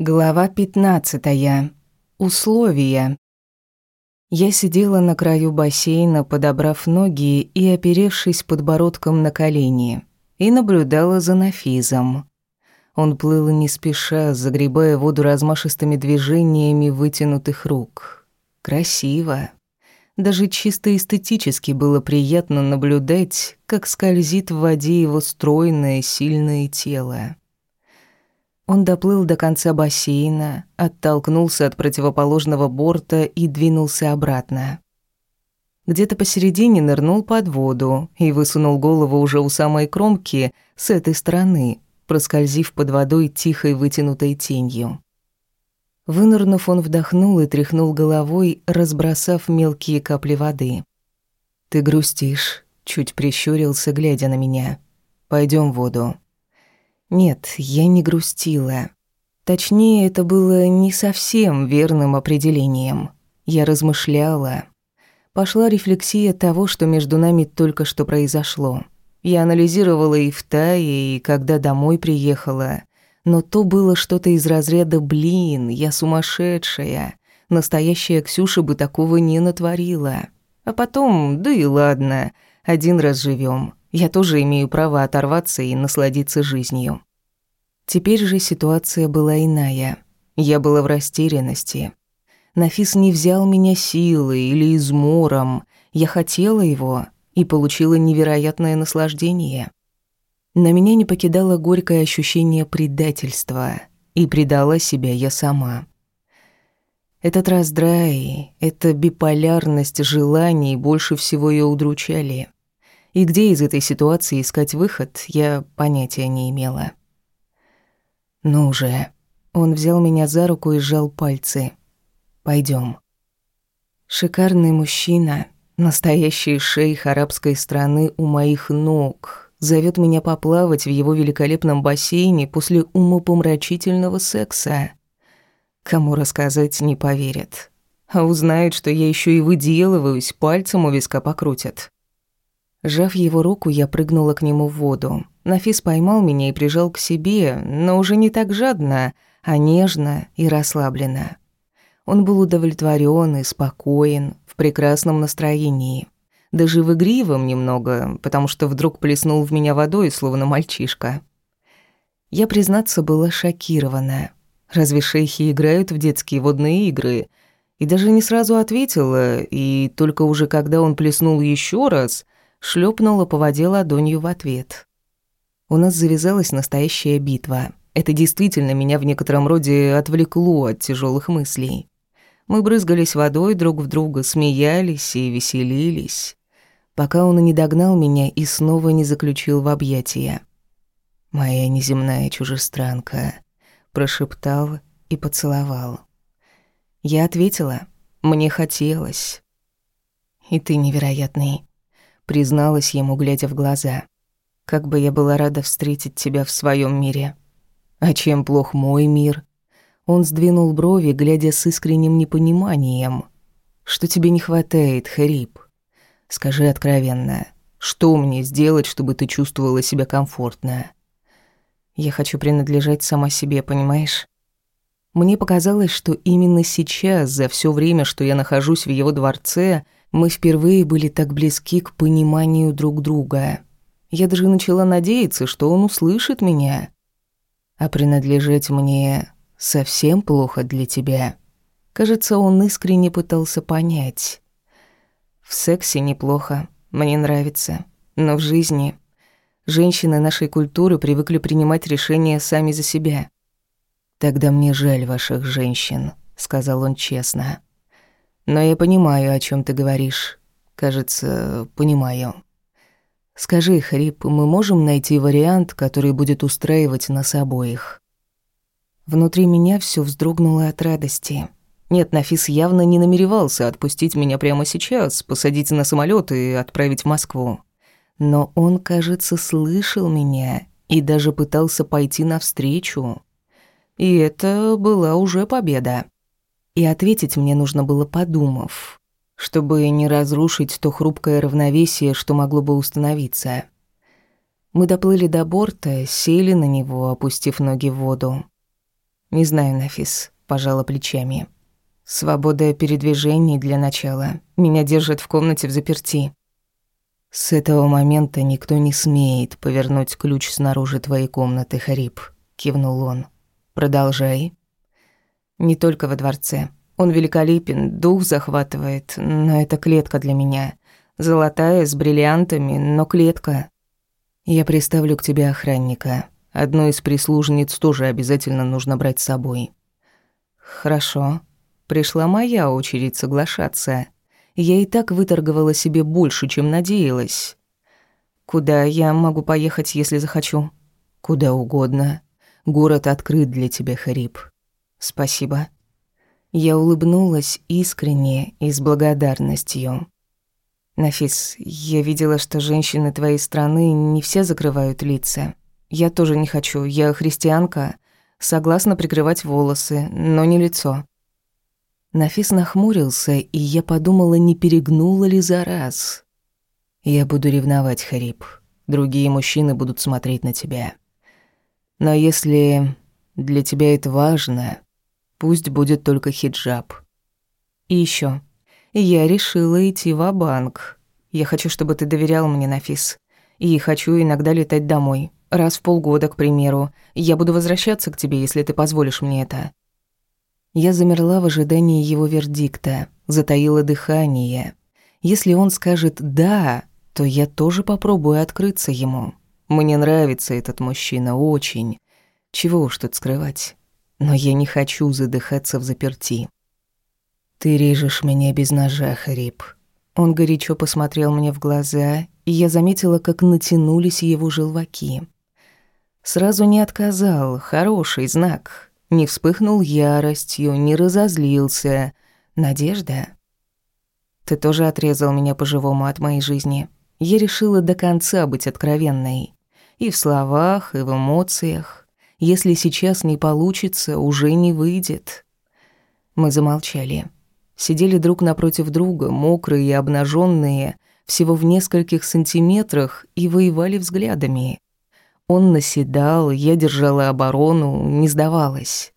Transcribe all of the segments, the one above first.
Глава 15. Условия. Я сидела на краю бассейна, подобрав ноги и оперевшись подбородком на колени, и наблюдала за Нафизом. Он плыл не спеша, загребая воду размашистыми движениями вытянутых рук. Красиво. Даже чисто эстетически было приятно наблюдать, как скользит в воде его стройное, сильное тело. Он доплыл до конца бассейна, оттолкнулся от противоположного борта и двинулся обратно. Где-то посередине нырнул под воду и высунул голову уже у самой кромки с этой стороны, проскользив под водой тихой вытянутой тенью. Вынырнув, он вдохнул и тряхнул головой, разбросав мелкие капли воды. «Ты грустишь», — чуть прищурился, глядя на меня. Пойдем в воду». Нет, я не грустила. Точнее, это было не совсем верным определением. Я размышляла. Пошла рефлексия того, что между нами только что произошло. Я анализировала и в Тае, и когда домой приехала. Но то было что-то из разряда «блин, я сумасшедшая». Настоящая Ксюша бы такого не натворила. А потом, да и ладно, один раз живем. Я тоже имею право оторваться и насладиться жизнью. Теперь же ситуация была иная. Я была в растерянности. Нафис не взял меня силой или измором. Я хотела его и получила невероятное наслаждение. На меня не покидало горькое ощущение предательства, и предала себя я сама. Этот раздрай, эта биполярность желаний больше всего ее удручали. И где из этой ситуации искать выход, я понятия не имела. «Ну же». Он взял меня за руку и сжал пальцы. Пойдем. Шикарный мужчина, настоящий шейх арабской страны у моих ног, зовет меня поплавать в его великолепном бассейне после умопомрачительного секса. Кому рассказать не поверят. А узнают, что я еще и выделываюсь, пальцем у виска покрутят. Жав его руку, я прыгнула к нему в воду. Нафис поймал меня и прижал к себе, но уже не так жадно, а нежно и расслабленно. Он был удовлетворен и спокоен, в прекрасном настроении. Даже в игривом немного, потому что вдруг плеснул в меня водой, словно мальчишка. Я, признаться, была шокирована. Разве шейхи играют в детские водные игры? И даже не сразу ответила, и только уже когда он плеснул еще раз — шлепнула по воде ладонью в ответ. У нас завязалась настоящая битва. Это действительно меня в некотором роде отвлекло от тяжелых мыслей. Мы брызгались водой друг в друга, смеялись и веселились, пока он не догнал меня и снова не заключил в объятия. «Моя неземная чужестранка», — прошептал и поцеловал. Я ответила, мне хотелось. «И ты невероятный», призналась ему, глядя в глаза. Как бы я была рада встретить тебя в своем мире. А чем плох мой мир? Он сдвинул брови, глядя с искренним непониманием. Что тебе не хватает, Хрип? Скажи откровенно, что мне сделать, чтобы ты чувствовала себя комфортно? Я хочу принадлежать сама себе, понимаешь? Мне показалось, что именно сейчас, за все время, что я нахожусь в его дворце, мы впервые были так близки к пониманию друг друга. Я даже начала надеяться, что он услышит меня. А принадлежать мне совсем плохо для тебя. Кажется, он искренне пытался понять. В сексе неплохо, мне нравится, но в жизни женщины нашей культуры привыкли принимать решения сами за себя. Тогда мне жаль ваших женщин, сказал он честно. Но я понимаю, о чем ты говоришь. Кажется, понимаю. Скажи, Хрип, мы можем найти вариант, который будет устраивать нас обоих? Внутри меня все вздрогнуло от радости. Нет, Нафис явно не намеревался отпустить меня прямо сейчас, посадить на самолет и отправить в Москву. Но он, кажется, слышал меня и даже пытался пойти навстречу. И это была уже победа и ответить мне нужно было подумав, чтобы не разрушить то хрупкое равновесие, что могло бы установиться. Мы доплыли до борта, сели на него, опустив ноги в воду. «Не знаю, Нафис», — пожала плечами. «Свобода передвижений для начала. Меня держат в комнате в заперти». «С этого момента никто не смеет повернуть ключ снаружи твоей комнаты, Хариб», — кивнул он. «Продолжай». «Не только во дворце. Он великолепен, дух захватывает, но это клетка для меня. Золотая, с бриллиантами, но клетка. Я приставлю к тебе охранника. Одну из прислужниц тоже обязательно нужно брать с собой». «Хорошо. Пришла моя очередь соглашаться. Я и так выторговала себе больше, чем надеялась. Куда я могу поехать, если захочу?» «Куда угодно. Город открыт для тебя, Хариб». «Спасибо». Я улыбнулась искренне и с благодарностью. «Нафис, я видела, что женщины твоей страны не все закрывают лица. Я тоже не хочу. Я христианка, согласна прикрывать волосы, но не лицо. Нафис нахмурился, и я подумала, не перегнула ли за раз. Я буду ревновать, Хариб. Другие мужчины будут смотреть на тебя. Но если для тебя это важно, пусть будет только хиджаб. И еще, я решила идти в банк Я хочу, чтобы ты доверял мне, Нафис. И хочу иногда летать домой. Раз в полгода, к примеру. Я буду возвращаться к тебе, если ты позволишь мне это». Я замерла в ожидании его вердикта, затаила дыхание. Если он скажет «да», то я тоже попробую открыться ему. Мне нравится этот мужчина очень. Чего уж тут скрывать. Но я не хочу задыхаться в заперти. «Ты режешь меня без ножа, Хариб». Он горячо посмотрел мне в глаза, и я заметила, как натянулись его желваки. Сразу не отказал, хороший знак. Не вспыхнул яростью, не разозлился. Надежда. Ты тоже отрезал меня по-живому от моей жизни. Я решила до конца быть откровенной. И в словах, и в эмоциях. Если сейчас не получится, уже не выйдет. Мы замолчали. Сидели друг напротив друга, мокрые и обнаженные, всего в нескольких сантиметрах, и воевали взглядами. Он наседал, я держала оборону, не сдавалась.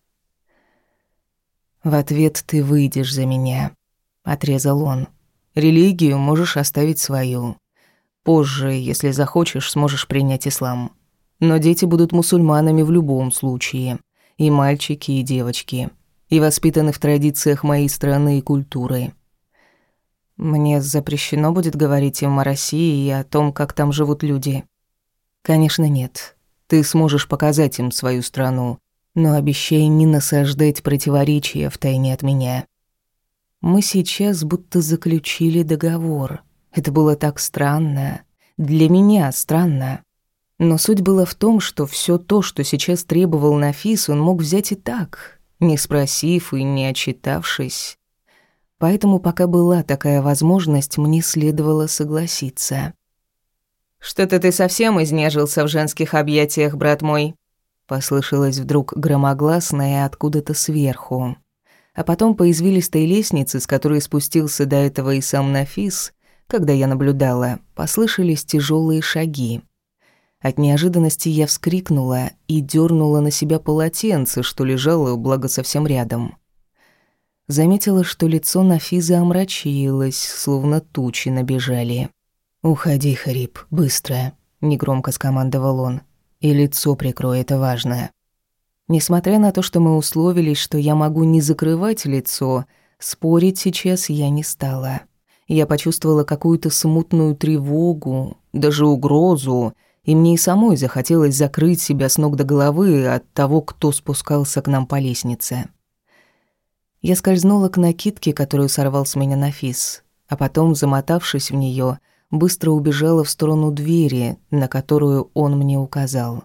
«В ответ ты выйдешь за меня», — отрезал он. «Религию можешь оставить свою. Позже, если захочешь, сможешь принять ислам. Но дети будут мусульманами в любом случае. И мальчики, и девочки. И воспитаны в традициях моей страны и культуры». «Мне запрещено будет говорить им о России и о том, как там живут люди», Конечно, нет. Ты сможешь показать им свою страну, но обещай не насаждать противоречия в тайне от меня. Мы сейчас будто заключили договор. Это было так странно. Для меня странно. Но суть была в том, что все то, что сейчас требовал Нафис, он мог взять и так, не спросив и не отчитавшись. Поэтому пока была такая возможность, мне следовало согласиться. «Что-то ты совсем изнежился в женских объятиях, брат мой», послышалось вдруг громогласное откуда-то сверху. А потом по извилистой лестнице, с которой спустился до этого и сам Нафис, когда я наблюдала, послышались тяжелые шаги. От неожиданности я вскрикнула и дернула на себя полотенце, что лежало, благо, совсем рядом. Заметила, что лицо Нафиза омрачилось, словно тучи набежали. «Уходи, Хариб, быстро», — негромко скомандовал он. «И лицо прикрой, это важно». Несмотря на то, что мы условились, что я могу не закрывать лицо, спорить сейчас я не стала. Я почувствовала какую-то смутную тревогу, даже угрозу, и мне и самой захотелось закрыть себя с ног до головы от того, кто спускался к нам по лестнице. Я скользнула к накидке, которую сорвал с меня Нафис, а потом, замотавшись в нее, быстро убежала в сторону двери, на которую он мне указал.